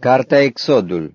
Cartea Exodul.